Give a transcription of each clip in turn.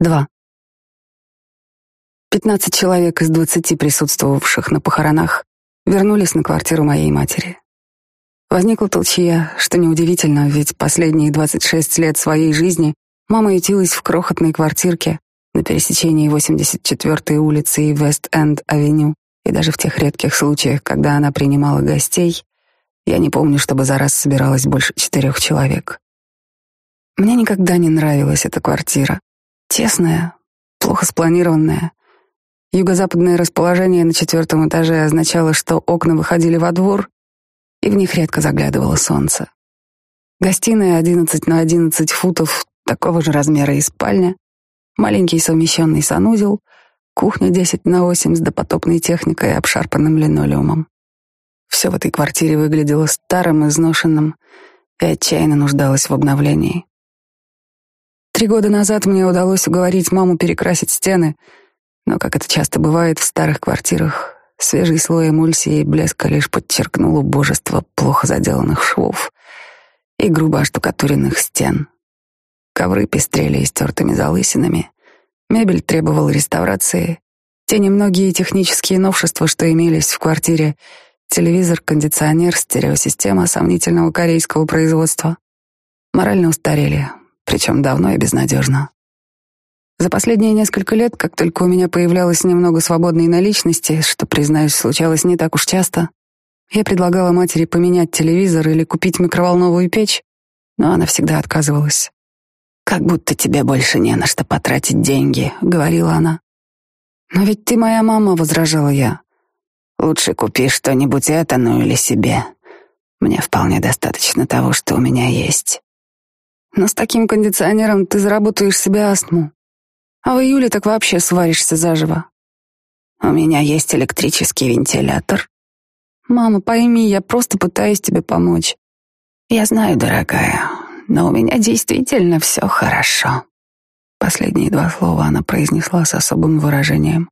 Два. Пятнадцать человек из двадцати присутствовавших на похоронах вернулись на квартиру моей матери. Возникла толчья, что неудивительно, ведь последние двадцать шесть лет своей жизни мама ютилась в крохотной квартирке на пересечении 84-й улицы и Вест-Энд-авеню, и даже в тех редких случаях, когда она принимала гостей, я не помню, чтобы за раз собиралось больше четырех человек. Мне никогда не нравилась эта квартира. Тесная, плохо спланированная. Юго-западное расположение на четвертом этаже означало, что окна выходили во двор, и в них редко заглядывало солнце. Гостиная 11 на 11 футов, такого же размера и спальня, маленький совмещенный санузел, кухня 10 на 8 с допотопной техникой и обшарпанным линолеумом. Все в этой квартире выглядело старым, изношенным и отчаянно нуждалось в обновлении. Три года назад мне удалось уговорить маму перекрасить стены, но, как это часто бывает в старых квартирах, свежий слой эмульсии и блеска лишь подчеркнул убожество плохо заделанных швов и грубо оштукатуренных стен. Ковры пестрели истертыми залысинами, мебель требовала реставрации, те немногие технические новшества, что имелись в квартире, телевизор, кондиционер, стереосистема сомнительного корейского производства, морально устарели, причем давно и безнадежно. За последние несколько лет, как только у меня появлялось немного свободной наличности, что, признаюсь, случалось не так уж часто, я предлагала матери поменять телевизор или купить микроволновую печь, но она всегда отказывалась. «Как будто тебе больше не на что потратить деньги», — говорила она. «Но ведь ты моя мама», — возражала я. «Лучше купи что-нибудь это, ну или себе. Мне вполне достаточно того, что у меня есть». Но с таким кондиционером ты заработаешь себе астму. А в июле так вообще сваришься заживо. У меня есть электрический вентилятор. Мама, пойми, я просто пытаюсь тебе помочь. Я знаю, дорогая, но у меня действительно все хорошо. Последние два слова она произнесла с особым выражением,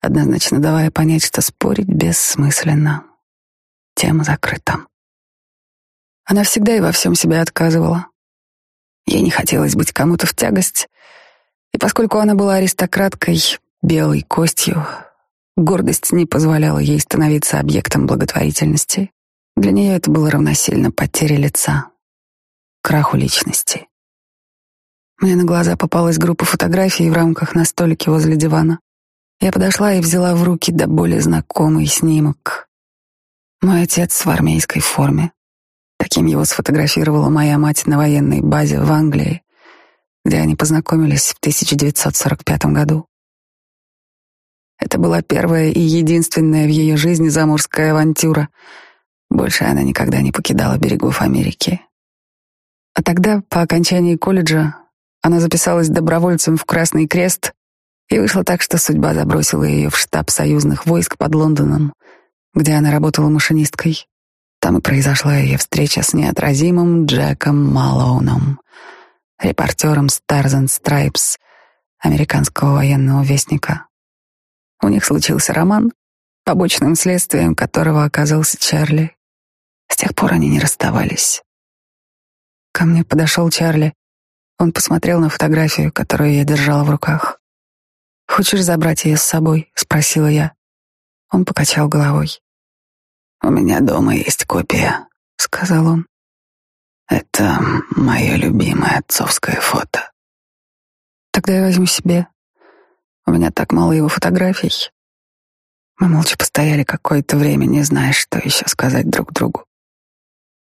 однозначно давая понять, что спорить бессмысленно. Тема закрыта. Она всегда и во всем себе отказывала. Ей не хотелось быть кому-то в тягость, и поскольку она была аристократкой, белой костью, гордость не позволяла ей становиться объектом благотворительности. Для нее это было равносильно потере лица, краху личности. Мне на глаза попалась группа фотографий в рамках на столике возле дивана. Я подошла и взяла в руки до боли знакомый снимок. Мой отец в армейской форме, Таким его сфотографировала моя мать на военной базе в Англии, где они познакомились в 1945 году. Это была первая и единственная в ее жизни заморская авантюра. Больше она никогда не покидала берегов Америки. А тогда, по окончании колледжа, она записалась добровольцем в Красный Крест, и вышло так, что судьба забросила ее в штаб союзных войск под Лондоном, где она работала машинисткой. Там и произошла ее встреча с неотразимым Джеком Малоуном, репортером Stars and Stripes, американского военного вестника. У них случился роман, побочным следствием которого оказался Чарли. С тех пор они не расставались. Ко мне подошел Чарли. Он посмотрел на фотографию, которую я держала в руках. «Хочешь забрать ее с собой?» — спросила я. Он покачал головой. «У меня дома есть копия», — сказал он. «Это мое любимое отцовское фото». «Тогда я возьму себе. У меня так мало его фотографий». Мы молча постояли какое-то время, не зная, что еще сказать друг другу.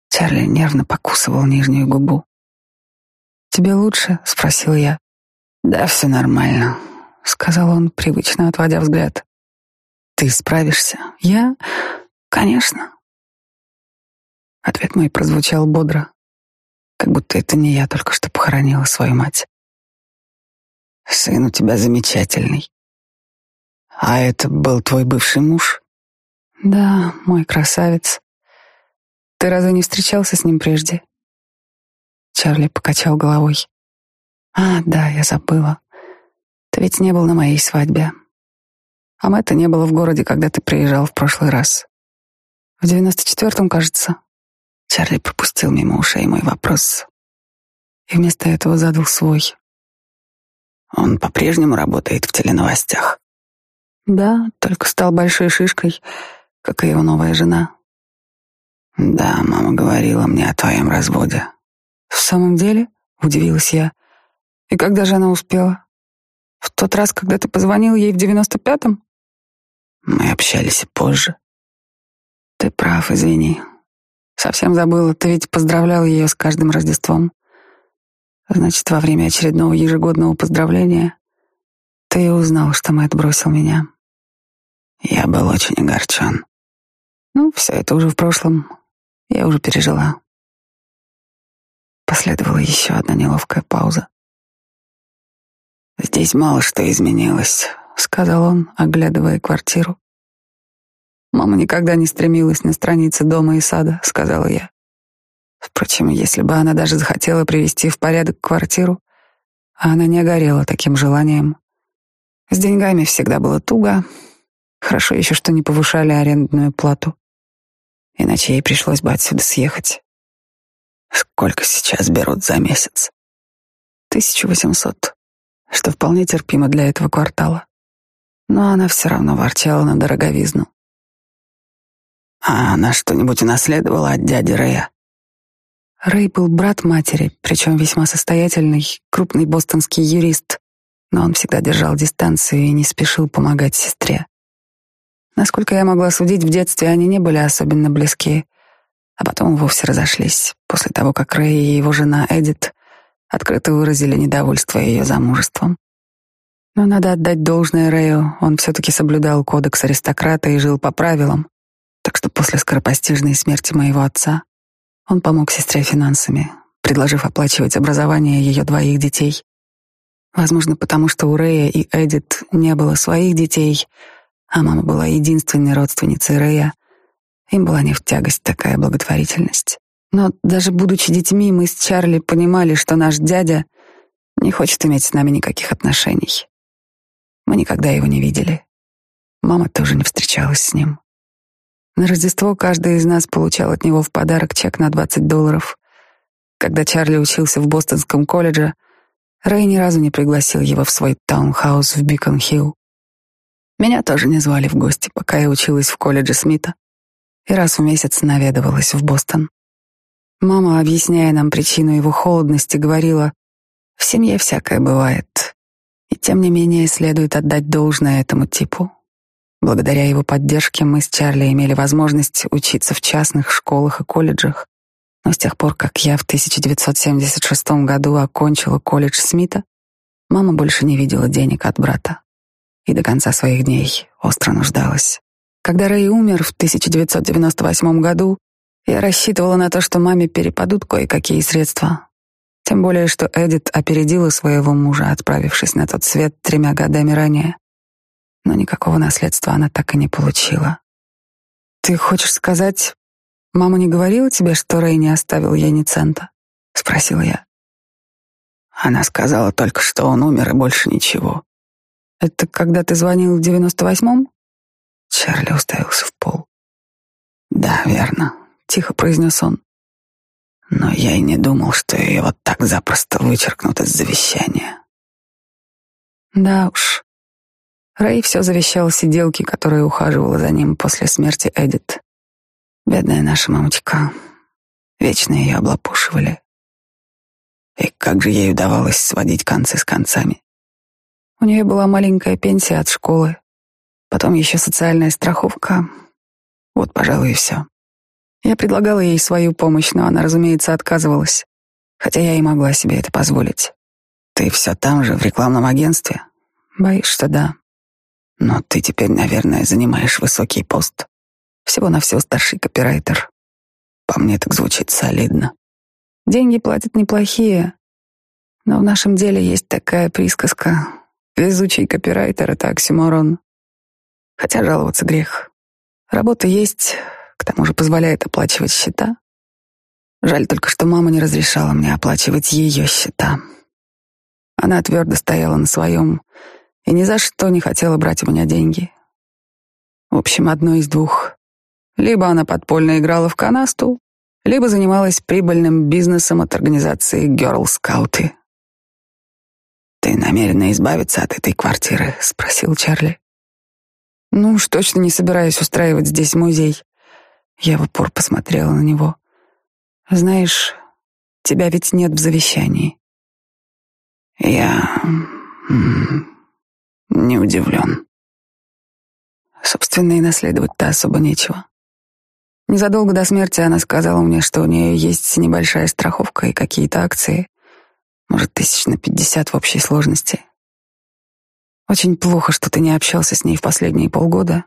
Чарли нервно покусывал нижнюю губу. «Тебе лучше?» — спросил я. «Да, все нормально», — сказал он, привычно отводя взгляд. «Ты справишься?» «Я? Конечно. Ответ мой прозвучал бодро, как будто это не я только что похоронила свою мать. Сын у тебя замечательный. А это был твой бывший муж? Да, мой красавец. Ты разве не встречался с ним прежде? Чарли покачал головой. А, да, я забыла. Ты ведь не был на моей свадьбе. А Мэтта не было в городе, когда ты приезжал в прошлый раз. В девяносто четвертом, кажется. Чарли пропустил мимо ушей мой вопрос и вместо этого задал свой. Он по-прежнему работает в теленовостях. Да, только стал большой шишкой, как и его новая жена. Да, мама говорила мне о твоем разводе. В самом деле? Удивилась я. И когда же она успела? В тот раз, когда ты позвонил ей в девяносто пятом? Мы общались и позже. Ты прав, извини. Совсем забыла, ты ведь поздравлял ее с каждым Рождеством. Значит, во время очередного ежегодного поздравления ты узнал, что Мэтт бросил меня. Я был очень огорчен. Ну, все это уже в прошлом. Я уже пережила. Последовала еще одна неловкая пауза. «Здесь мало что изменилось», — сказал он, оглядывая квартиру. «Мама никогда не стремилась на странице дома и сада», — сказала я. Впрочем, если бы она даже захотела привести в порядок квартиру, она не огорела таким желанием. С деньгами всегда было туго. Хорошо еще, что не повышали арендную плату. Иначе ей пришлось бы отсюда съехать. Сколько сейчас берут за месяц? 1800, что вполне терпимо для этого квартала. Но она все равно ворчала на дороговизну. А она что-нибудь унаследовала от дяди Рэя? Рэй был брат матери, причем весьма состоятельный, крупный бостонский юрист, но он всегда держал дистанцию и не спешил помогать сестре. Насколько я могла судить, в детстве они не были особенно близки, а потом вовсе разошлись, после того, как Рэй и его жена Эдит открыто выразили недовольство ее замужеством. Но надо отдать должное Рэю, он все-таки соблюдал кодекс аристократа и жил по правилам, так что после скоропостижной смерти моего отца он помог сестре финансами, предложив оплачивать образование ее двоих детей. Возможно, потому что у Рэя и Эдит не было своих детей, а мама была единственной родственницей Рэя. Им была не в тягость такая благотворительность. Но даже будучи детьми, мы с Чарли понимали, что наш дядя не хочет иметь с нами никаких отношений. Мы никогда его не видели. Мама тоже не встречалась с ним. На Рождество каждый из нас получал от него в подарок чек на 20 долларов. Когда Чарли учился в Бостонском колледже, Рэй ни разу не пригласил его в свой таунхаус в Бикон-Хилл. Меня тоже не звали в гости, пока я училась в колледже Смита, и раз в месяц наведывалась в Бостон. Мама, объясняя нам причину его холодности, говорила, «В семье всякое бывает, и тем не менее следует отдать должное этому типу. Благодаря его поддержке мы с Чарли имели возможность учиться в частных школах и колледжах. Но с тех пор, как я в 1976 году окончила колледж Смита, мама больше не видела денег от брата и до конца своих дней остро нуждалась. Когда Рэй умер в 1998 году, я рассчитывала на то, что маме перепадут кое-какие средства. Тем более, что Эдит опередила своего мужа, отправившись на тот свет тремя годами ранее но никакого наследства она так и не получила. «Ты хочешь сказать, мама не говорила тебе, что Рэй не оставил ей ни цента?» — спросила я. Она сказала только, что он умер и больше ничего. «Это когда ты звонил в девяносто восьмом?» Чарли уставился в пол. «Да, верно», — тихо произнес он. «Но я и не думал, что ее вот так запросто вычеркнут из завещания». «Да уж, Рэй все завещал сиделке, которая ухаживала за ним после смерти Эдит. Бедная наша мамочка. Вечно ее облапушивали. И как же ей удавалось сводить концы с концами? У нее была маленькая пенсия от школы, потом еще социальная страховка. Вот, пожалуй, и все. Я предлагала ей свою помощь, но она, разумеется, отказывалась, хотя я и могла себе это позволить. Ты все там же, в рекламном агентстве? Боюсь, что да. Но ты теперь, наверное, занимаешь высокий пост. Всего на все старший копирайтер. По мне так звучит солидно. Деньги платят неплохие. Но в нашем деле есть такая присказка. Везучий копирайтер — это оксюморон. Хотя жаловаться грех. Работа есть, к тому же позволяет оплачивать счета. Жаль только, что мама не разрешала мне оплачивать ее счета. Она твердо стояла на своем, и ни за что не хотела брать у меня деньги. В общем, одно из двух. Либо она подпольно играла в канасту, либо занималась прибыльным бизнесом от организации Scouts. Ты намерен намерена избавиться от этой квартиры?» — спросил Чарли. «Ну уж точно не собираюсь устраивать здесь музей». Я в упор посмотрела на него. «Знаешь, тебя ведь нет в завещании». «Я не удивлен». Собственно, и наследовать-то особо нечего. Незадолго до смерти она сказала мне, что у нее есть небольшая страховка и какие-то акции. Может, тысяч на пятьдесят в общей сложности. Очень плохо, что ты не общался с ней в последние полгода.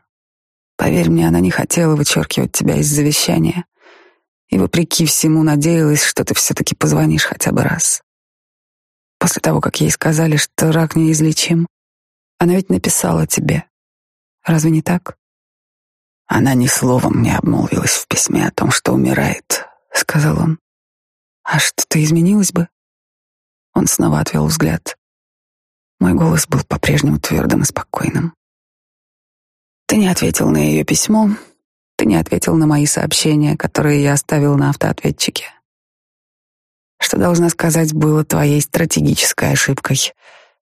Поверь мне, она не хотела вычеркивать тебя из завещания. И вопреки всему надеялась, что ты все-таки позвонишь хотя бы раз. После того, как ей сказали, что рак неизлечим, она ведь написала тебе. Разве не так? Она ни словом не обмолвилась в письме о том, что умирает, сказал он. А что-то изменилось бы? Он снова отвел взгляд. Мой голос был по-прежнему твердым и спокойным. Ты не ответил на ее письмо, ты не ответил на мои сообщения, которые я оставил на автоответчике. Что должна сказать, было твоей стратегической ошибкой,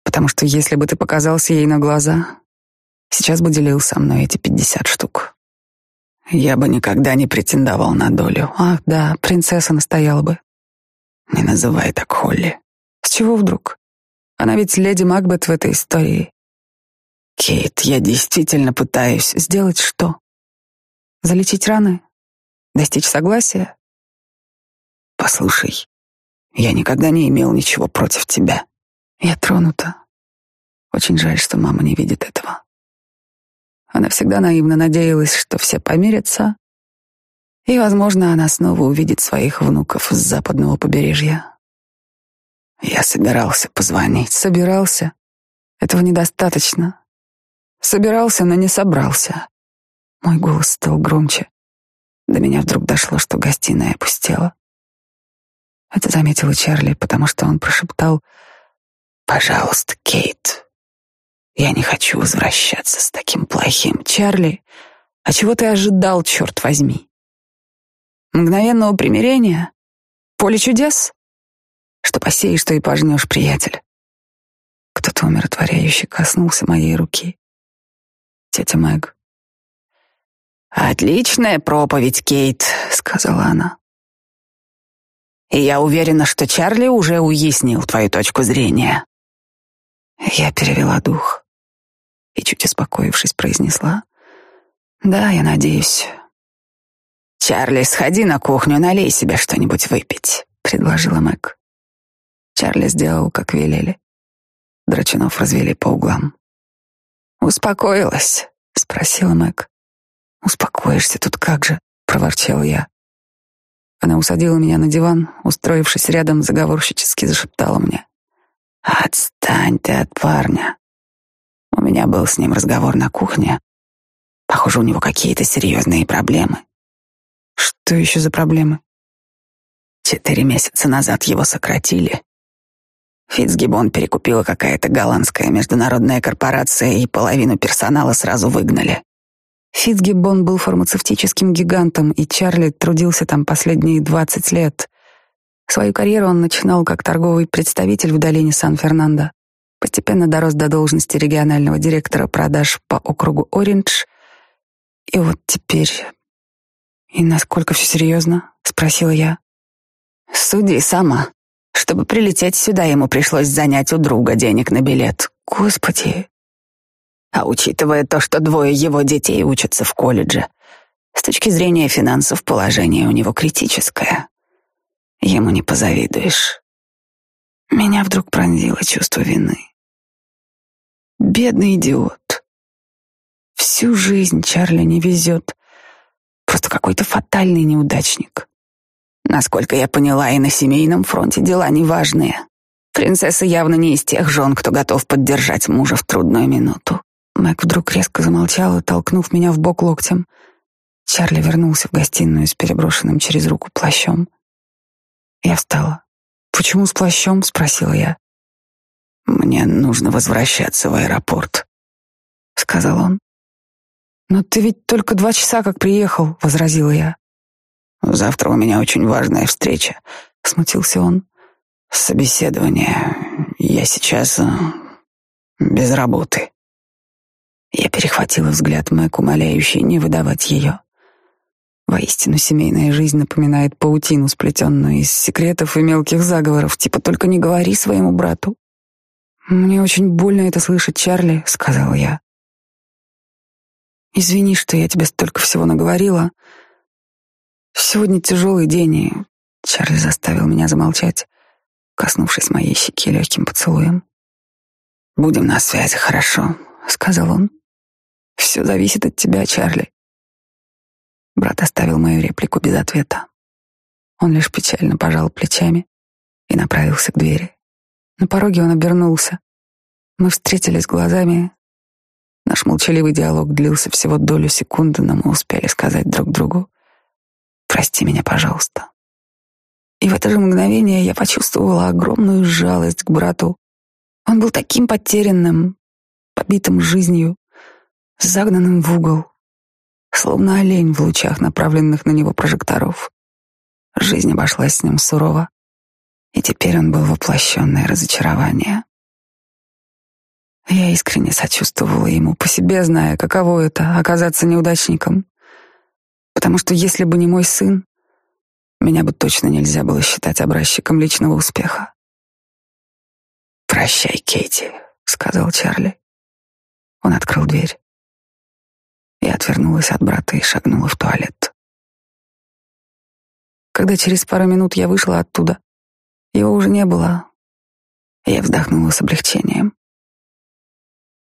потому что если бы ты показался ей на глаза, сейчас бы делил со мной эти пятьдесят штук. Я бы никогда не претендовал на долю. Ах, да, принцесса настояла бы. Не называй так Холли. С чего вдруг? Она ведь леди Макбет в этой истории. Кейт, я действительно пытаюсь. Сделать что? Залечить раны? Достичь согласия? Послушай, я никогда не имел ничего против тебя. Я тронута. Очень жаль, что мама не видит этого. Она всегда наивно надеялась, что все помирятся, и, возможно, она снова увидит своих внуков с западного побережья. Я собирался позвонить. Собирался. Этого недостаточно. Собирался, но не собрался. Мой голос стал громче. До меня вдруг дошло, что гостиная опустела. Это заметила Чарли, потому что он прошептал «Пожалуйста, Кейт, я не хочу возвращаться с таким плохим. Чарли, а чего ты ожидал, черт возьми? Мгновенного примирения? Поле чудес? Что посеешь, что и пожнешь, приятель. Кто-то умиротворяюще коснулся моей руки. Тетя Мэг. «Отличная проповедь, Кейт», — сказала она. «И я уверена, что Чарли уже уяснил твою точку зрения». Я перевела дух и, чуть успокоившись, произнесла. «Да, я надеюсь». «Чарли, сходи на кухню, налей себе что-нибудь выпить», — предложила Мэг. Чарли сделал, как велели. Драчунов развели по углам. «Успокоилась?» — спросила Мэг. «Успокоишься тут как же?» — проворчал я. Она усадила меня на диван, устроившись рядом, заговорщически зашептала мне. «Отстань ты от парня. У меня был с ним разговор на кухне. Похоже, у него какие-то серьезные проблемы. Что еще за проблемы? Четыре месяца назад его сократили. Фитцгиббон перекупила какая-то голландская международная корпорация, и половину персонала сразу выгнали. Фитцгиббон был фармацевтическим гигантом, и Чарли трудился там последние двадцать лет. Свою карьеру он начинал как торговый представитель в долине Сан-Фернандо. Постепенно дорос до должности регионального директора продаж по округу Ориндж. И вот теперь... И насколько все серьезно? Спросила я. Суди сама. Чтобы прилететь сюда, ему пришлось занять у друга денег на билет. Господи. А учитывая то, что двое его детей учатся в колледже, с точки зрения финансов положение у него критическое. Ему не позавидуешь. Меня вдруг пронзило чувство вины. Бедный идиот. Всю жизнь Чарли не везет. Просто какой-то фатальный неудачник. Насколько я поняла, и на семейном фронте дела неважные. Принцесса явно не из тех жен, кто готов поддержать мужа в трудную минуту. Мэг вдруг резко замолчала, толкнув меня в бок локтем. Чарли вернулся в гостиную с переброшенным через руку плащом. Я встала. «Почему с плащом?» — спросила я. «Мне нужно возвращаться в аэропорт», — сказал он. «Но ты ведь только два часа как приехал», — возразила я. «Завтра у меня очень важная встреча», — смутился он. «Собеседование. Я сейчас... Э, Без работы. Я перехватила взгляд Мэг, умоляющий не выдавать ее. Воистину, семейная жизнь напоминает паутину, сплетенную из секретов и мелких заговоров, типа «только не говори своему брату». «Мне очень больно это слышать, Чарли», — сказал я. «Извини, что я тебе столько всего наговорила. Сегодня тяжелый день, и Чарли заставил меня замолчать, коснувшись моей щеки легким поцелуем. «Будем на связи, хорошо», — сказал он. «Все зависит от тебя, Чарли». Брат оставил мою реплику без ответа. Он лишь печально пожал плечами и направился к двери. На пороге он обернулся. Мы встретились глазами. Наш молчаливый диалог длился всего долю секунды, но мы успели сказать друг другу «Прости меня, пожалуйста». И в это же мгновение я почувствовала огромную жалость к брату. Он был таким потерянным, побитым жизнью, загнанным в угол, словно олень в лучах, направленных на него прожекторов. Жизнь обошлась с ним сурово, и теперь он был воплощенное разочарование. Я искренне сочувствовала ему, по себе зная, каково это — оказаться неудачником. Потому что если бы не мой сын, меня бы точно нельзя было считать образчиком личного успеха. «Прощай, Кейти», — сказал Чарли. Он открыл дверь. Я отвернулась от брата и шагнула в туалет. Когда через пару минут я вышла оттуда, его уже не было. Я вздохнула с облегчением.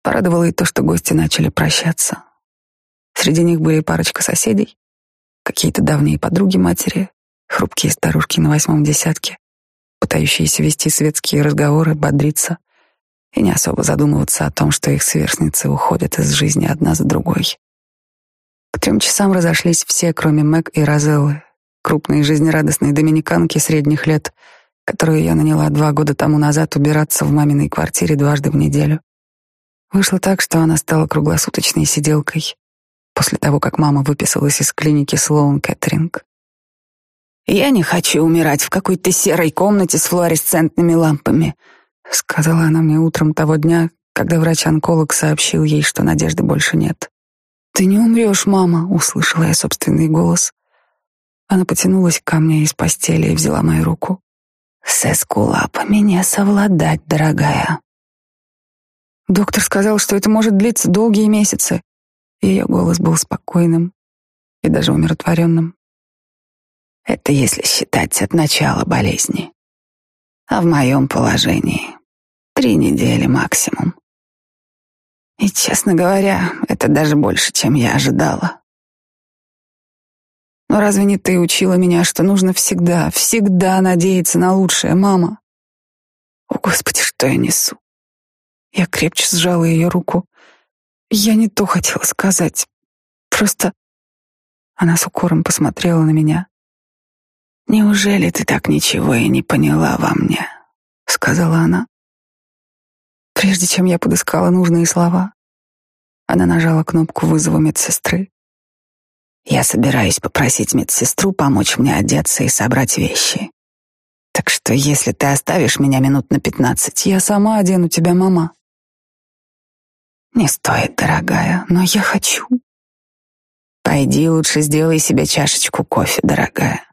Порадовало и то, что гости начали прощаться. Среди них были парочка соседей, какие-то давние подруги матери, хрупкие старушки на восьмом десятке, пытающиеся вести светские разговоры, бодриться и не особо задумываться о том, что их сверстницы уходят из жизни одна за другой. К трем часам разошлись все, кроме Мэг и Розеллы, крупной жизнерадостной доминиканки средних лет, которую я наняла два года тому назад убираться в маминой квартире дважды в неделю. Вышло так, что она стала круглосуточной сиделкой после того, как мама выписалась из клиники Слоун Кэтеринг. «Я не хочу умирать в какой-то серой комнате с флуоресцентными лампами», сказала она мне утром того дня, когда врач-онколог сообщил ей, что надежды больше нет. «Ты не умрешь, мама», — услышала я собственный голос. Она потянулась ко мне из постели и взяла мою руку. «С эскулапами не совладать, дорогая». Доктор сказал, что это может длиться долгие месяцы. Ее голос был спокойным и даже умиротворенным. Это если считать от начала болезни. А в моем положении три недели максимум. И, честно говоря, это даже больше, чем я ожидала. Но разве не ты учила меня, что нужно всегда, всегда надеяться на лучшее, мама? О, Господи, что я несу? Я крепче сжала ее руку. Я не то хотела сказать. Просто она с укором посмотрела на меня. «Неужели ты так ничего и не поняла во мне?» — сказала она. Прежде чем я подыскала нужные слова, она нажала кнопку вызова медсестры. Я собираюсь попросить медсестру помочь мне одеться и собрать вещи. Так что если ты оставишь меня минут на пятнадцать, я сама одену тебя, мама. Не стоит, дорогая, но я хочу. Пойди лучше сделай себе чашечку кофе, дорогая.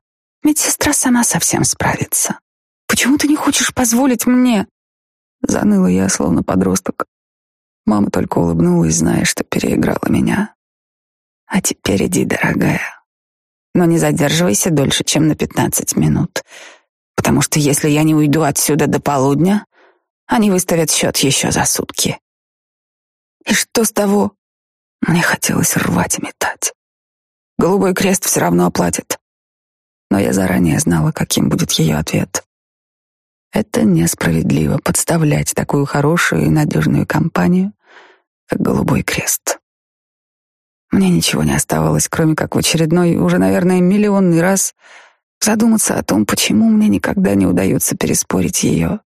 Медсестра сама совсем справится. Почему ты не хочешь позволить мне? Заныла я, словно подросток. Мама только улыбнулась, зная, что переиграла меня. А теперь иди, дорогая. Но не задерживайся дольше, чем на пятнадцать минут. Потому что если я не уйду отсюда до полудня, они выставят счет еще за сутки. И что с того? Мне хотелось рвать и метать. Голубой крест все равно оплатит. Но я заранее знала, каким будет ее ответ. Это несправедливо подставлять такую хорошую и надежную компанию, как Голубой Крест. Мне ничего не оставалось, кроме как в очередной, уже, наверное, миллионный раз задуматься о том, почему мне никогда не удается переспорить ее.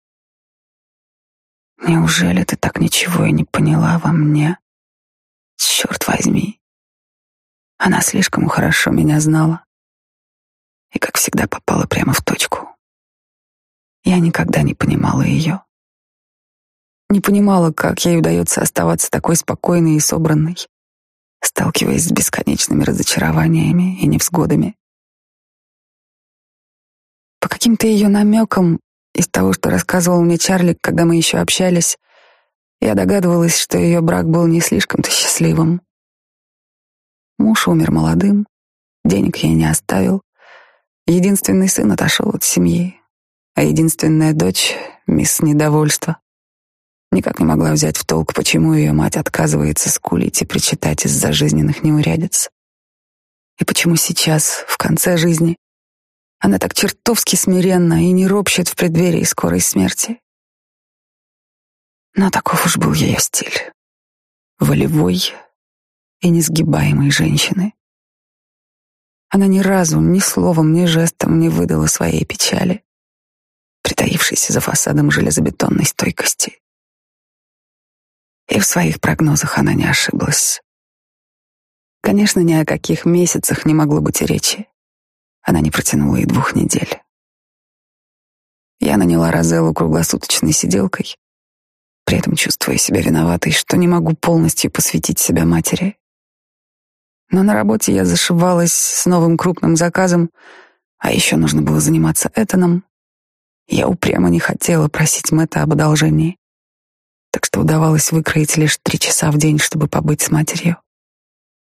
Неужели ты так ничего и не поняла во мне? Черт возьми. Она слишком хорошо меня знала и, как всегда, попала прямо в точку. Я никогда не понимала ее. Не понимала, как ей удается оставаться такой спокойной и собранной, сталкиваясь с бесконечными разочарованиями и невзгодами. По каким-то ее намекам из того, что рассказывал мне Чарли, когда мы еще общались, я догадывалась, что ее брак был не слишком-то счастливым. Муж умер молодым, денег ей не оставил. Единственный сын отошел от семьи, а единственная дочь, мисс Недовольство, никак не могла взять в толк, почему ее мать отказывается скулить и причитать из-за жизненных неурядиц. И почему сейчас, в конце жизни, она так чертовски смиренна и не ропщет в преддверии скорой смерти. Но таков уж был ее стиль. Волевой и несгибаемой женщины. Она ни разу, ни словом, ни жестом не выдала своей печали, притаившейся за фасадом железобетонной стойкости. И в своих прогнозах она не ошиблась. Конечно, ни о каких месяцах не могло быть и речи. Она не протянула и двух недель. Я наняла Розеллу круглосуточной сиделкой, при этом чувствуя себя виноватой, что не могу полностью посвятить себя матери. Но на работе я зашивалась с новым крупным заказом, а еще нужно было заниматься Этаном. Я упрямо не хотела просить Мэтта об одолжении, так что удавалось выкроить лишь три часа в день, чтобы побыть с матерью.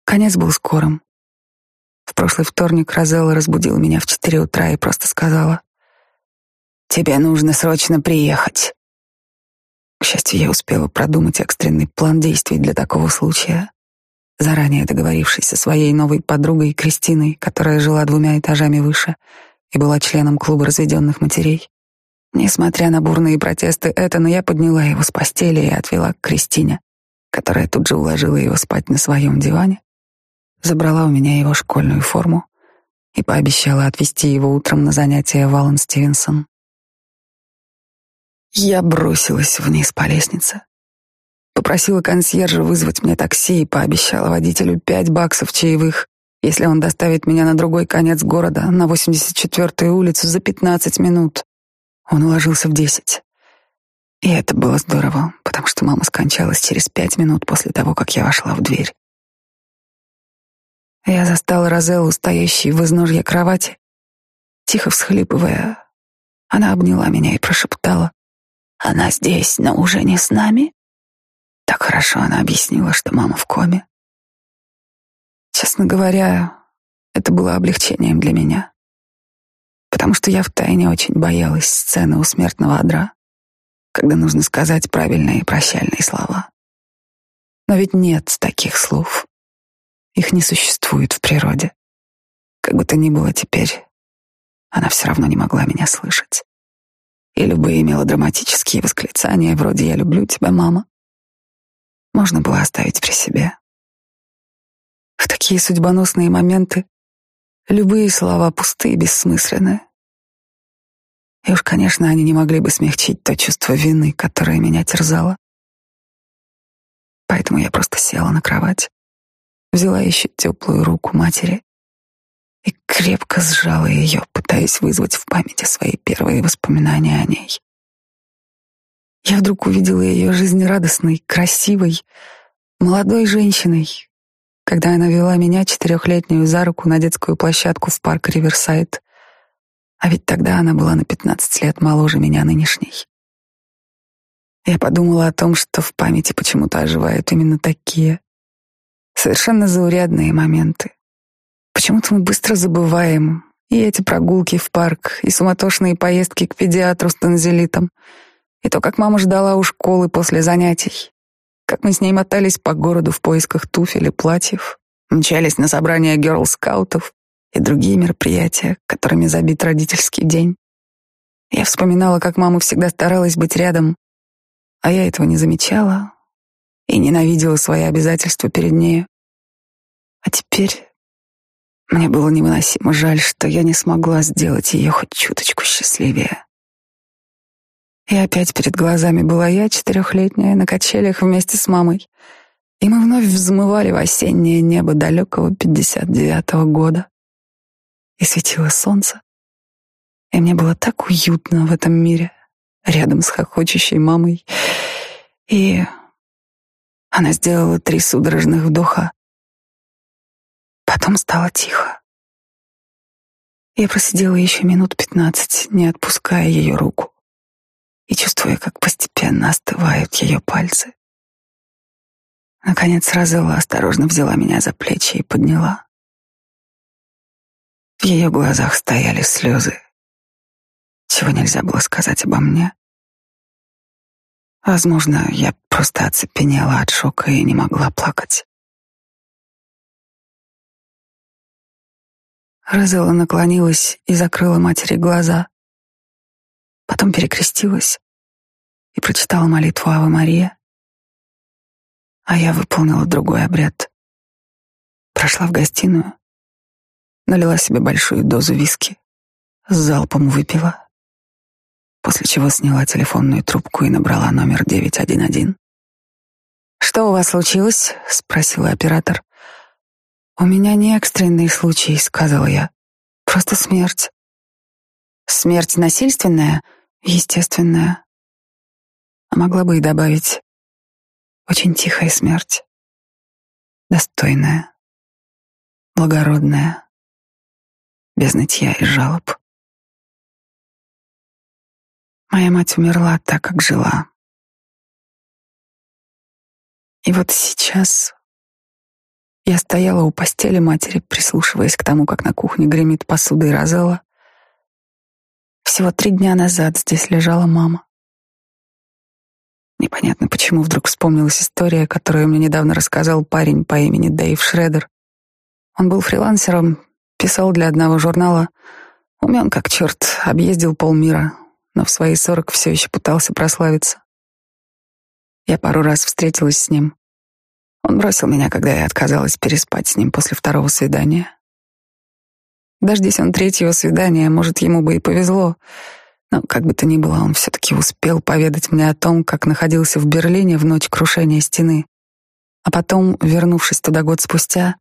Конец был скорым. В прошлый вторник Розелла разбудила меня в четыре утра и просто сказала, «Тебе нужно срочно приехать». К счастью, я успела продумать экстренный план действий для такого случая, заранее договорившись со своей новой подругой Кристиной, которая жила двумя этажами выше и была членом клуба разведенных матерей. Несмотря на бурные протесты Этана, я подняла его с постели и отвела к Кристине, которая тут же уложила его спать на своем диване забрала у меня его школьную форму и пообещала отвезти его утром на занятия в Аллен Стивенсон. Я бросилась вниз по лестнице, попросила консьержа вызвать мне такси и пообещала водителю пять баксов чаевых, если он доставит меня на другой конец города, на 84-ю улицу, за 15 минут. Он уложился в 10. И это было здорово, потому что мама скончалась через пять минут после того, как я вошла в дверь. Я застала Розеллу, стоящей в изножье кровати. Тихо всхлипывая, она обняла меня и прошептала. «Она здесь, но уже не с нами?» Так хорошо она объяснила, что мама в коме. Честно говоря, это было облегчением для меня, потому что я втайне очень боялась сцены у смертного одра, когда нужно сказать правильные прощальные слова. Но ведь нет таких слов. Их не существует в природе. Как бы то ни было теперь, она все равно не могла меня слышать. И любые мелодраматические восклицания вроде «Я люблю тебя, мама» можно было оставить при себе. В такие судьбоносные моменты любые слова пусты и бессмысленны. И уж, конечно, они не могли бы смягчить то чувство вины, которое меня терзало. Поэтому я просто села на кровать взяла еще теплую руку матери и крепко сжала ее, пытаясь вызвать в памяти свои первые воспоминания о ней. Я вдруг увидела ее жизнерадостной, красивой, молодой женщиной, когда она вела меня, четырехлетнюю, за руку на детскую площадку в парк Риверсайд. А ведь тогда она была на пятнадцать лет моложе меня нынешней. Я подумала о том, что в памяти почему-то оживают именно такие Совершенно заурядные моменты. Почему-то мы быстро забываем и эти прогулки в парк, и суматошные поездки к педиатру с танзелитом, и то, как мама ждала у школы после занятий, как мы с ней мотались по городу в поисках туфель и платьев, мчались на собрания герл-скаутов и другие мероприятия, которыми забит родительский день. Я вспоминала, как мама всегда старалась быть рядом, а я этого не замечала, и ненавидела свои обязательства перед нею. А теперь мне было невыносимо жаль, что я не смогла сделать ее хоть чуточку счастливее. И опять перед глазами была я, четырехлетняя, на качелях вместе с мамой. И мы вновь взмывали в осеннее небо далекого пятьдесят девятого года. И светило солнце. И мне было так уютно в этом мире, рядом с хохочущей мамой И она сделала три судорожных вдоха. Потом стало тихо. Я просидела еще минут пятнадцать, не отпуская ее руку и чувствуя, как постепенно остывают ее пальцы. Наконец Розелла осторожно взяла меня за плечи и подняла. В ее глазах стояли слезы, чего нельзя было сказать обо мне. Возможно, я просто оцепенела от шока и не могла плакать. Розелла наклонилась и закрыла матери глаза. Потом перекрестилась и прочитала молитву Ава Мария. А я выполнила другой обряд. Прошла в гостиную, налила себе большую дозу виски, залпом выпила, после чего сняла телефонную трубку и набрала номер 911. «Что у вас случилось?» — спросила оператор. «У меня не экстренный случай», — сказала я. «Просто смерть». «Смерть насильственная?» «Естественная». А могла бы и добавить «очень тихая смерть». Достойная, благородная, без нытья и жалоб. Моя мать умерла так, как жила. И вот сейчас я стояла у постели матери, прислушиваясь к тому, как на кухне гремит посуда и розела. Всего три дня назад здесь лежала мама. Непонятно, почему вдруг вспомнилась история, которую мне недавно рассказал парень по имени Дэйв Шредер. Он был фрилансером, писал для одного журнала, умен как черт, объездил полмира, но в свои сорок все еще пытался прославиться. Я пару раз встретилась с ним. Он бросил меня, когда я отказалась переспать с ним после второго свидания. Дождись он третьего свидания, может, ему бы и повезло. Но как бы то ни было, он все-таки успел поведать мне о том, как находился в Берлине в ночь крушения стены. А потом, вернувшись туда год спустя,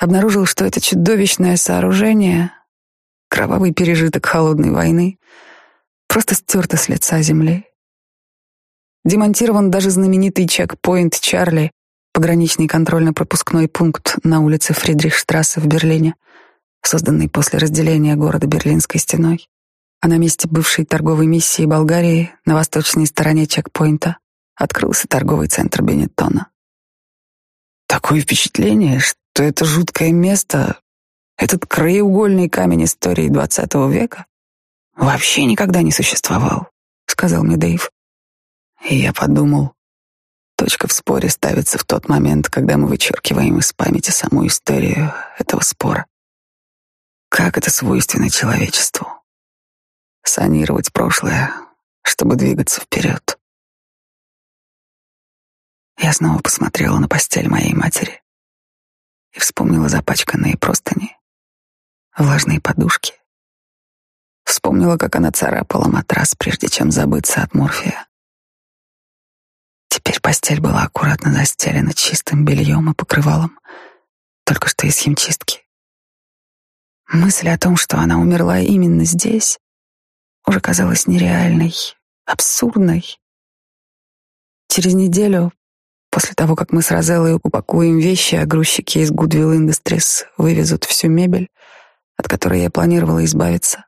обнаружил, что это чудовищное сооружение, кровавый пережиток холодной войны, просто стерто с лица земли. Демонтирован даже знаменитый чекпоинт Чарли, пограничный контрольно-пропускной пункт на улице Фридрихштрассе в Берлине, созданный после разделения города Берлинской стеной. А на месте бывшей торговой миссии Болгарии на восточной стороне чекпоинта открылся торговый центр Бенеттона. Такое впечатление, что это жуткое место, этот краеугольный камень истории XX века, вообще никогда не существовал, сказал мне Дэйв. И я подумал, Точка в споре ставится в тот момент, когда мы вычеркиваем из памяти саму историю этого спора. Как это свойственно человечеству? Санировать прошлое, чтобы двигаться вперед. Я снова посмотрела на постель моей матери и вспомнила запачканные простыни, влажные подушки. Вспомнила, как она царапала матрас, прежде чем забыться от морфия. Теперь постель была аккуратно застелена чистым бельем и покрывалом, только что из химчистки. Мысль о том, что она умерла именно здесь, уже казалась нереальной, абсурдной. Через неделю, после того, как мы с Розеллой упакуем вещи, а грузчики из Goodwill Industries вывезут всю мебель, от которой я планировала избавиться,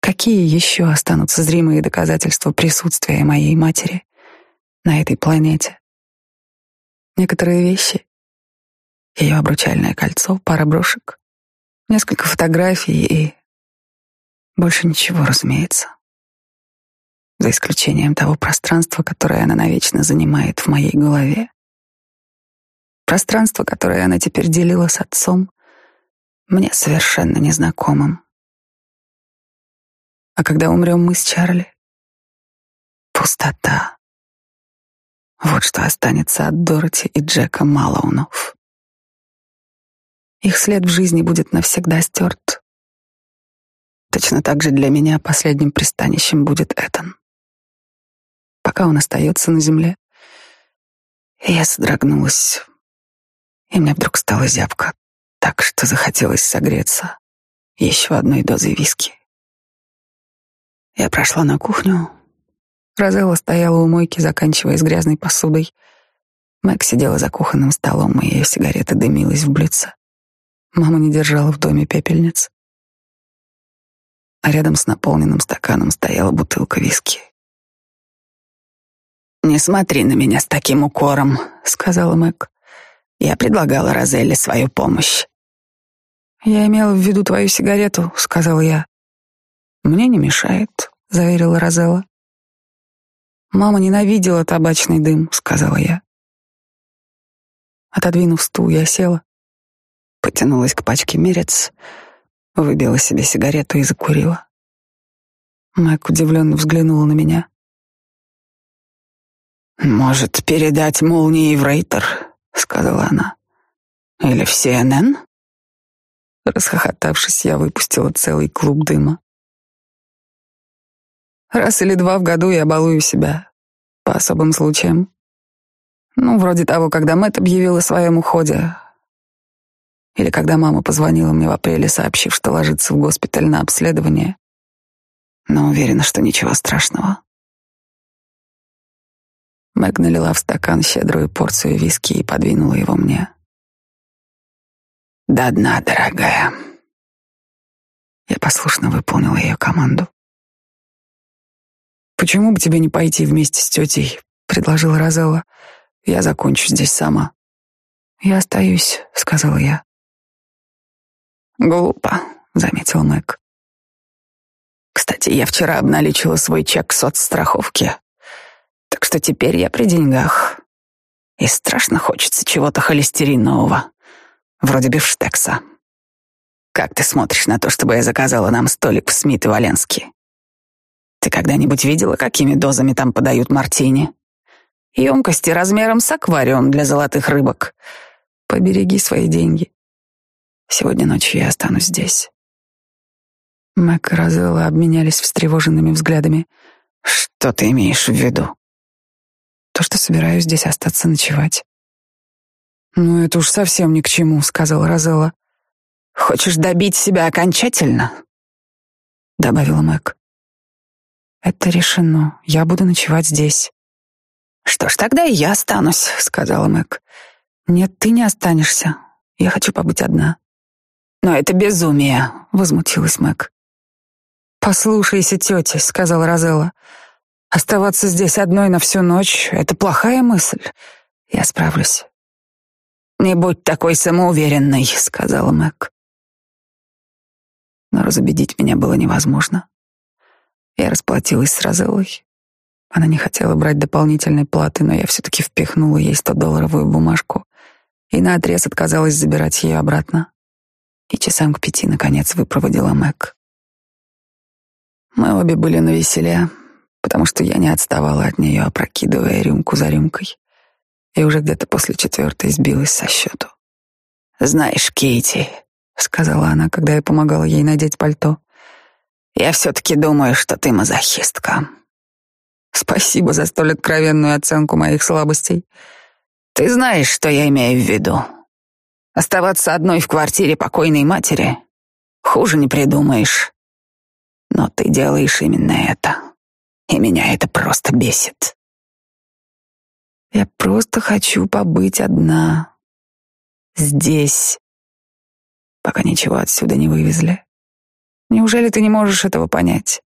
какие еще останутся зримые доказательства присутствия моей матери на этой планете. Некоторые вещи, ее обручальное кольцо, пара брошек, несколько фотографий и больше ничего, разумеется. За исключением того пространства, которое она навечно занимает в моей голове. Пространство, которое она теперь делила с отцом, мне совершенно незнакомым. А когда умрем мы с Чарли? Пустота. Вот что останется от Дороти и Джека Малоунов. Их след в жизни будет навсегда стерт. Точно так же для меня последним пристанищем будет Этан. Пока он остается на земле, я содрогнулась, и мне вдруг стало зябко, так что захотелось согреться еще одной дозой виски. Я прошла на кухню, Розелла стояла у мойки, заканчивая с грязной посудой. Мэг сидела за кухонным столом, и ее сигарета дымилась в блюдце. Мама не держала в доме пепельниц. А рядом с наполненным стаканом стояла бутылка виски. «Не смотри на меня с таким укором», — сказала Мэг. «Я предлагала Розелле свою помощь». «Я имела в виду твою сигарету», — сказал я. «Мне не мешает», — заверила Розелла. «Мама ненавидела табачный дым», — сказала я. Отодвинув стул, я села, потянулась к пачке мерец, выбила себе сигарету и закурила. Мэг удивленно взглянула на меня. «Может, передать молнии в Рейтер?» — сказала она. «Или в CNN?» Расхохотавшись, я выпустила целый клуб дыма. Раз или два в году я балую себя по особым случаям. Ну, вроде того, когда Мэтт объявил о своем уходе. Или когда мама позвонила мне в апреле, сообщив, что ложится в госпиталь на обследование. Но уверена, что ничего страшного. Мэг налила в стакан щедрую порцию виски и подвинула его мне. «До дна, дорогая». Я послушно выполнила ее команду. «Почему бы тебе не пойти вместе с тетей?» — предложила Розелла. «Я закончу здесь сама». «Я остаюсь», — сказала я. «Глупо», — заметил Мэг. «Кстати, я вчера обналичила свой чек соцстраховки. Так что теперь я при деньгах. И страшно хочется чего-то холестеринового, вроде бифштекса. Как ты смотришь на то, чтобы я заказала нам столик в Смит и Валенский? Ты когда-нибудь видела, какими дозами там подают мартини? Емкости размером с аквариум для золотых рыбок. Побереги свои деньги. Сегодня ночью я останусь здесь. Мэг и Розелла обменялись встревоженными взглядами. Что ты имеешь в виду? То, что собираюсь здесь остаться ночевать. «Ну, это уж совсем ни к чему», — сказала Розелла. «Хочешь добить себя окончательно?» — добавила Мэг. «Это решено. Я буду ночевать здесь». «Что ж, тогда и я останусь», — сказала Мэг. «Нет, ты не останешься. Я хочу побыть одна». «Но это безумие», — возмутилась Мэг. «Послушайся, тетя», — сказала Розелла. Оставаться здесь одной на всю ночь — это плохая мысль. Я справлюсь. «Не будь такой самоуверенной», — сказала Мэг. Но разубедить меня было невозможно. Я расплатилась с Розеллой. Она не хотела брать дополнительной платы, но я все-таки впихнула ей 100-долларовую бумажку и наотрез отказалась забирать ее обратно. И часам к пяти, наконец, выпроводила Мэг. Мы обе были на веселе, потому что я не отставала от нее, опрокидывая рюмку за рюмкой, и уже где-то после четвертой сбилась со счету. «Знаешь, Кейти», — сказала она, когда я помогала ей надеть пальто, «я все-таки думаю, что ты мазохистка». Спасибо за столь откровенную оценку моих слабостей. Ты знаешь, что я имею в виду. Оставаться одной в квартире покойной матери хуже не придумаешь. Но ты делаешь именно это и меня это просто бесит. Я просто хочу побыть одна. Здесь. Пока ничего отсюда не вывезли. Неужели ты не можешь этого понять?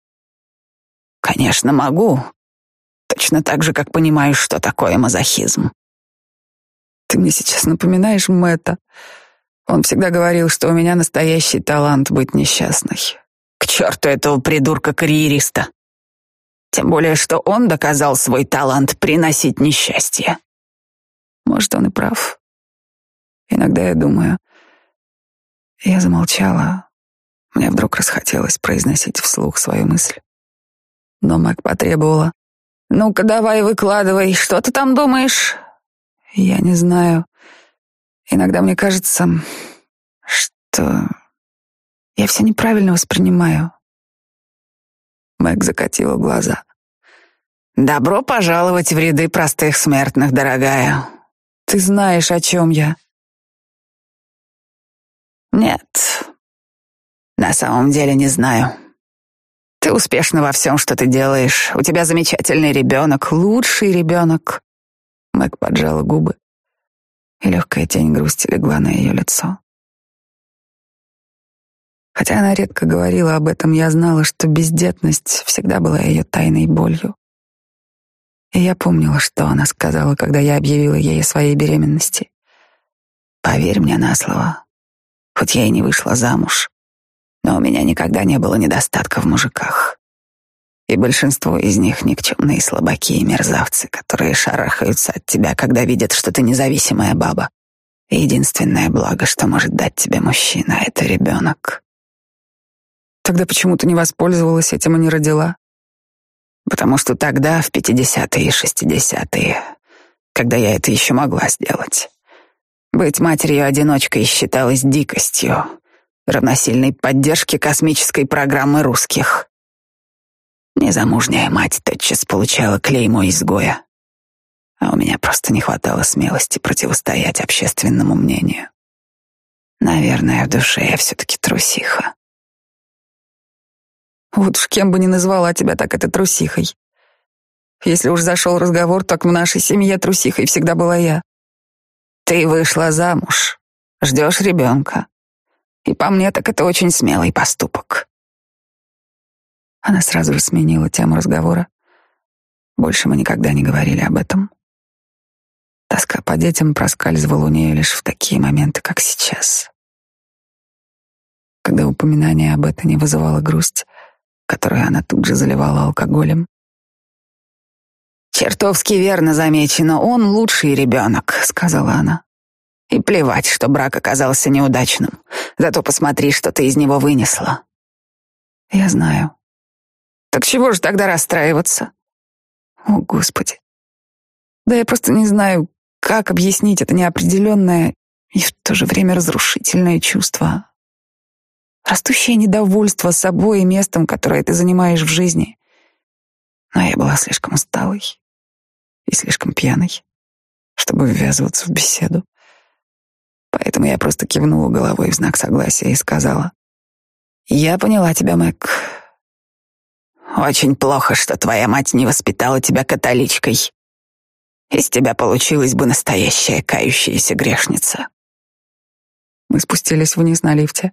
Конечно, могу. Точно так же, как понимаю, что такое мазохизм. Ты мне сейчас напоминаешь Мэтта. Он всегда говорил, что у меня настоящий талант быть несчастной. К черту этого придурка-карьериста. Тем более, что он доказал свой талант приносить несчастье. Может, он и прав. Иногда я думаю... Я замолчала. Мне вдруг расхотелось произносить вслух свою мысль. Но Мэг потребовала. «Ну-ка, давай, выкладывай. Что ты там думаешь?» «Я не знаю. Иногда мне кажется, что я все неправильно воспринимаю. Мэг закатила глаза. «Добро пожаловать в ряды простых смертных, дорогая. Ты знаешь, о чем я?» «Нет, на самом деле не знаю. Ты успешна во всем, что ты делаешь. У тебя замечательный ребенок, лучший ребенок. Мэг поджала губы, и легкая тень грусти легла на ее лицо. Хотя она редко говорила об этом, я знала, что бездетность всегда была ее тайной болью. И я помнила, что она сказала, когда я объявила ей о своей беременности. «Поверь мне на слово, хоть я и не вышла замуж, но у меня никогда не было недостатка в мужиках. И большинство из них никчемные слабаки и мерзавцы, которые шарахаются от тебя, когда видят, что ты независимая баба. И единственное благо, что может дать тебе мужчина, — это ребенок. Тогда почему ты не воспользовалась этим и не родила? Потому что тогда, в пятидесятые и шестидесятые, когда я это еще могла сделать, быть матерью-одиночкой считалось дикостью, равносильной поддержке космической программы русских. Незамужняя мать тотчас получала клеймо изгоя, а у меня просто не хватало смелости противостоять общественному мнению. Наверное, в душе я все-таки трусиха. Вот уж кем бы ни назвала тебя, так это трусихой. Если уж зашел разговор, так в нашей семье трусихой всегда была я. Ты вышла замуж, ждешь ребенка. И по мне так это очень смелый поступок. Она сразу же сменила тему разговора. Больше мы никогда не говорили об этом. Тоска по детям проскальзывала у нее лишь в такие моменты, как сейчас. Когда упоминание об этом не вызывало грусть, которую она тут же заливала алкоголем. «Чертовски верно замечено, он лучший ребенок», — сказала она. «И плевать, что брак оказался неудачным. Зато посмотри, что ты из него вынесла». «Я знаю». «Так чего же тогда расстраиваться?» «О, Господи! Да я просто не знаю, как объяснить это неопределенное и в то же время разрушительное чувство, растущее недовольство собой и местом, которое ты занимаешь в жизни. Но я была слишком усталой и слишком пьяной, чтобы ввязываться в беседу. Поэтому я просто кивнула головой в знак согласия и сказала, «Я поняла тебя, Мэг. Очень плохо, что твоя мать не воспитала тебя католичкой. Из тебя получилась бы настоящая кающаяся грешница». Мы спустились вниз на лифте.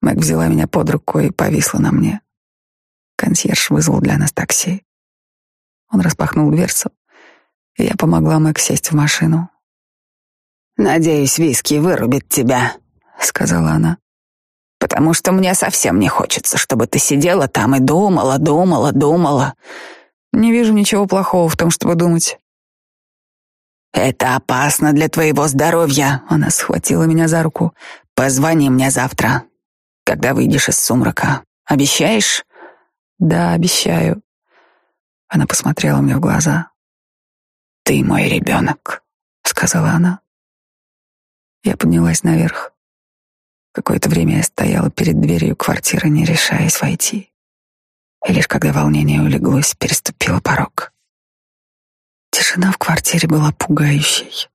Мэг взяла меня под руку и повисла на мне. Консьерж вызвал для нас такси. Он распахнул дверцу, и я помогла Мэг сесть в машину. «Надеюсь, виски вырубит тебя», — сказала она. «Потому что мне совсем не хочется, чтобы ты сидела там и думала, думала, думала. Не вижу ничего плохого в том, чтобы думать». «Это опасно для твоего здоровья», — она схватила меня за руку. «Позвони мне завтра когда выйдешь из сумрака. Обещаешь? Да, обещаю. Она посмотрела мне в глаза. Ты мой ребенок, сказала она. Я поднялась наверх. Какое-то время я стояла перед дверью квартиры, не решаясь войти. И лишь когда волнение улеглось, переступила порог. Тишина в квартире была пугающей.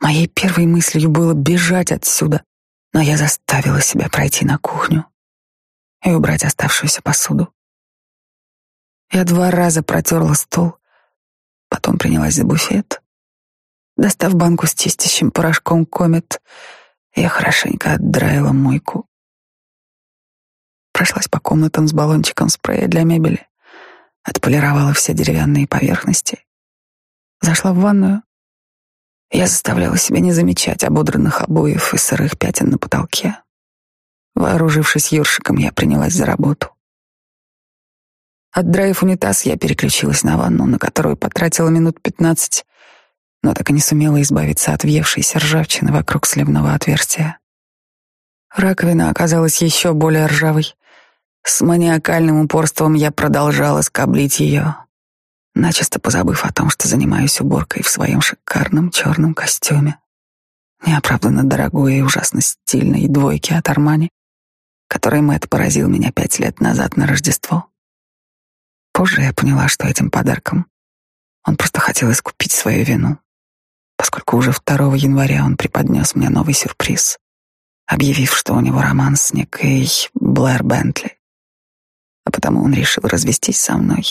Моей первой мыслью было бежать отсюда, но я заставила себя пройти на кухню и убрать оставшуюся посуду. Я два раза протерла стол, потом принялась за буфет. Достав банку с чистящим порошком комет, я хорошенько отдраила мойку. Прошлась по комнатам с баллончиком спрея для мебели, отполировала все деревянные поверхности. Зашла в ванную, я заставляла себя не замечать ободранных обоев и сырых пятен на потолке. Вооружившись ёршиком, я принялась за работу. Отдраив унитаз, я переключилась на ванну, на которую потратила минут пятнадцать, но так и не сумела избавиться от въевшейся ржавчины вокруг сливного отверстия. Раковина оказалась еще более ржавой. С маниакальным упорством я продолжала скоблить ее, начисто позабыв о том, что занимаюсь уборкой в своем шикарном черном костюме, неоправданно дорогой и ужасно стильной двойке от Армани, которой Мэтт поразил меня пять лет назад на Рождество. Позже я поняла, что этим подарком он просто хотел искупить свою вину, поскольку уже 2 января он преподнес мне новый сюрприз, объявив, что у него роман с некой Блэр Бентли. а потому он решил развестись со мной.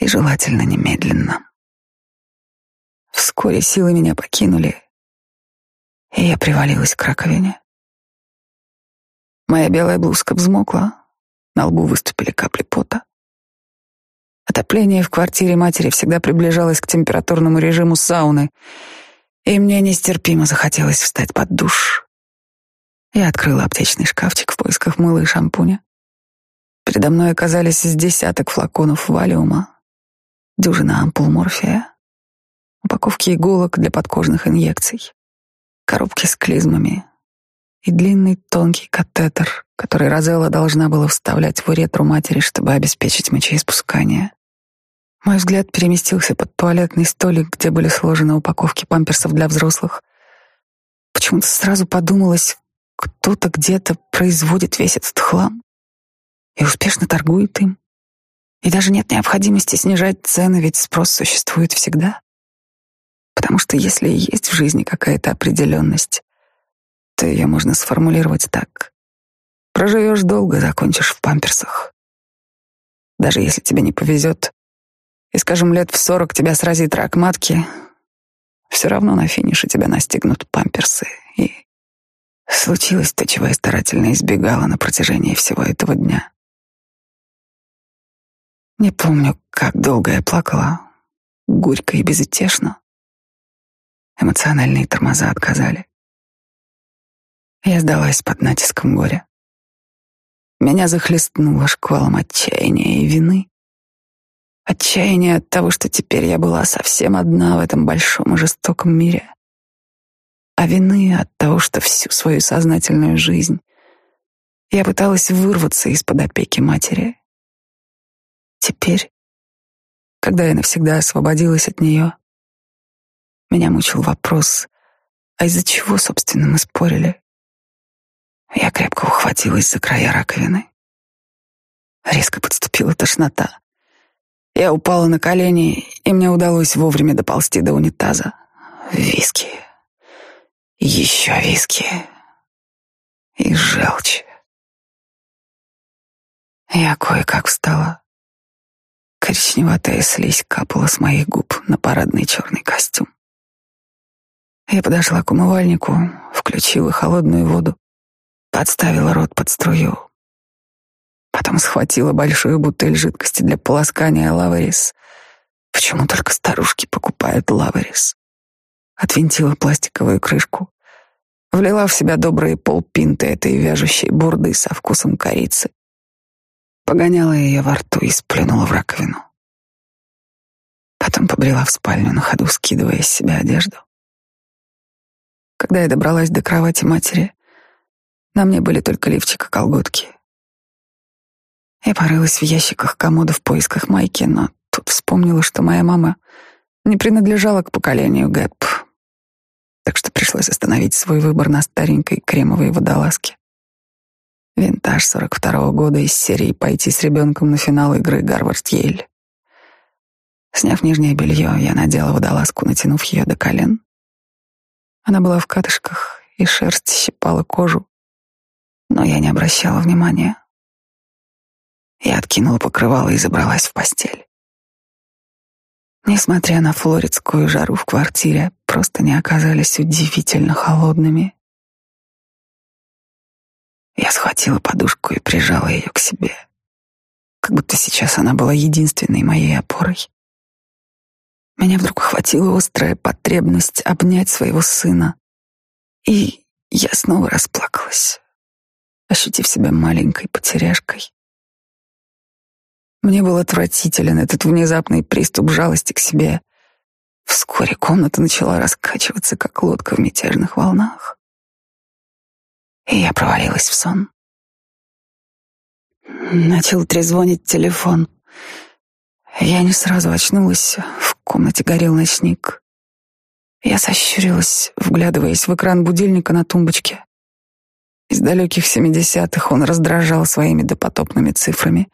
И желательно немедленно. Вскоре силы меня покинули, и я привалилась к раковине. Моя белая блузка взмокла, на лбу выступили капли пота. Отопление в квартире матери всегда приближалось к температурному режиму сауны, и мне нестерпимо захотелось встать под душ. Я открыла аптечный шкафчик в поисках мыла и шампуня. Передо мной оказались из десяток флаконов валиума, дюжина ампул морфия, упаковки иголок для подкожных инъекций, коробки с клизмами и длинный тонкий катетер, который Розелла должна была вставлять в уретру матери, чтобы обеспечить мочеиспускание. Мой взгляд переместился под туалетный столик, где были сложены упаковки памперсов для взрослых. Почему-то сразу подумалось, кто-то где-то производит весь этот хлам и успешно торгует им. И даже нет необходимости снижать цены, ведь спрос существует всегда. Потому что если есть в жизни какая-то определенность, то ее можно сформулировать так. Проживешь долго, закончишь в памперсах. Даже если тебе не повезет, и, скажем, лет в сорок тебя сразит рак матки, все равно на финише тебя настигнут памперсы. И случилось то, чего я старательно избегала на протяжении всего этого дня. Не помню, как долго я плакала, горько и безутешно. Эмоциональные тормоза отказали. Я сдалась под натиском горя. Меня захлестнуло шквалом отчаяния и вины. Отчаяние от того, что теперь я была совсем одна в этом большом и жестоком мире. А вины от того, что всю свою сознательную жизнь я пыталась вырваться из-под опеки матери, Теперь, когда я навсегда освободилась от нее, меня мучил вопрос, а из-за чего, собственно, мы спорили? Я крепко ухватилась за края раковины. Резко подступила тошнота. Я упала на колени, и мне удалось вовремя доползти до унитаза. Виски. Еще виски. И желчь. Я кое-как встала. Коричневатая слизь капала с моих губ на парадный черный костюм. Я подошла к умывальнику, включила холодную воду, подставила рот под струю. Потом схватила большую бутыль жидкости для полоскания лаварис. Почему только старушки покупают лаварис? Отвинтила пластиковую крышку, влила в себя добрые полпинты этой вяжущей бурды со вкусом корицы погоняла ее во рту и сплюнула в раковину. Потом побрела в спальню на ходу, скидывая с себя одежду. Когда я добралась до кровати матери, на мне были только лифчик и колготки. Я порылась в ящиках комода в поисках майки, но тут вспомнила, что моя мама не принадлежала к поколению Гэп, так что пришлось остановить свой выбор на старенькой кремовой водолазке. Винтаж 42-го года из серии «Пойти с ребенком на финал игры Гарвард-Йейль». Сняв нижнее белье, я надела водолазку, натянув ее до колен. Она была в катышках, и шерсть щипала кожу, но я не обращала внимания. Я откинула покрывало и забралась в постель. Несмотря на флоридскую жару в квартире, просто не оказались удивительно холодными. Я схватила подушку и прижала ее к себе, как будто сейчас она была единственной моей опорой. Меня вдруг охватила острая потребность обнять своего сына, и я снова расплакалась, ощутив себя маленькой потеряшкой. Мне был отвратителен этот внезапный приступ жалости к себе. Вскоре комната начала раскачиваться, как лодка в мятежных волнах и я провалилась в сон. Начал трезвонить телефон. Я не сразу очнулась, в комнате горел ночник. Я сощурилась, вглядываясь в экран будильника на тумбочке. Из далеких семидесятых он раздражал своими допотопными цифрами.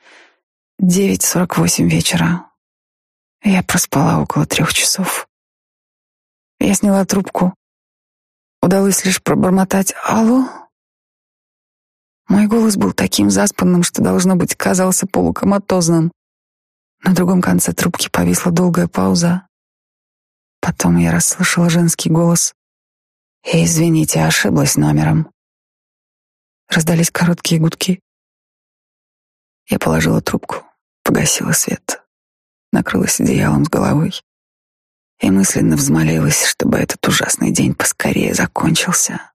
Девять сорок восемь вечера. Я проспала около трех часов. Я сняла трубку. Удалось лишь пробормотать «Алло?» Мой голос был таким заспанным, что, должно быть, казался полукоматозным. На другом конце трубки повисла долгая пауза. Потом я расслышала женский голос. «Извините, ошиблась номером». Раздались короткие гудки. Я положила трубку, погасила свет, накрылась одеялом с головой и мысленно взмолилась, чтобы этот ужасный день поскорее закончился.